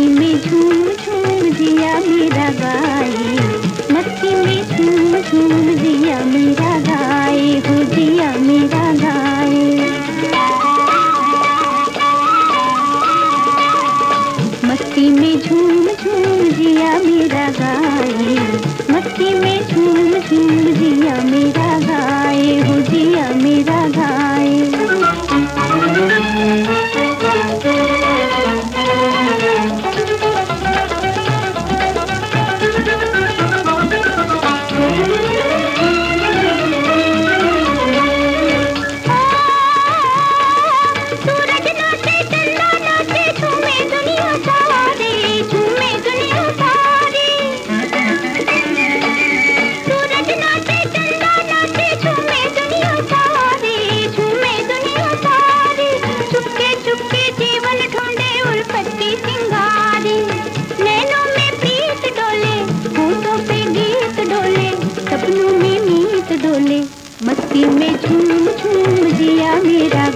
मस्ती में झूम झूम दिया मेरा गाए। मक्की में झूम झूम दिया मेरा गाए। हो जिया मेरा गाए। मस्ती में झूम झूम जिया मेरा गाए। मक्की में झूम झूम दिया मेरा में झूम झूम जिया मेरा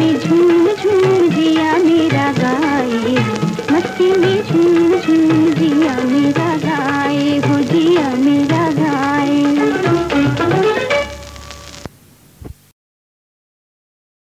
में झूठ